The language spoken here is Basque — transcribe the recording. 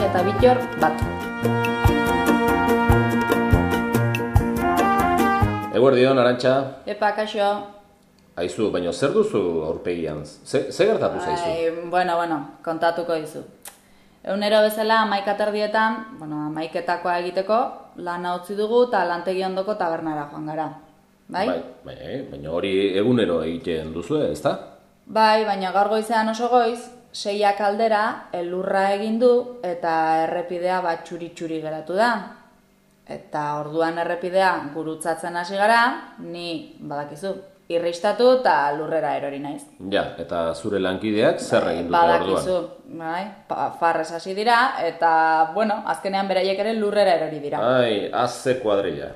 mayor bat. Eguerdion, Arantxa, Epa, kaixo. aizu, baina zer duzu aurpegian? Ze, ze gertatu zaizu? Ai, bueno, bueno, kontatuko dizu. Egunero bezala amaik aterdietan, bueno, amaiketakoa egiteko, lana utzi dugu eta lantegi ondoko tabernara joan gara. Bai? Bai, bai, baina hori egunero egiten duzu, ezta? Bai, baina gaur goizean oso goiz, seiak aldera elurra egin du eta errepidea bat txuri-txuri geratu da. Eta orduan errepidea gurutzatzen hasi gara, ni badakizu, irristatu eta lurrera erori naiz. Ja, eta zure lankideak zer bai, egin dute orduan. Badakizu, bai, farrez hasi dira, eta, bueno, azkenean beraiek ere lurrera erori dira. Ai, azze kuadrilla.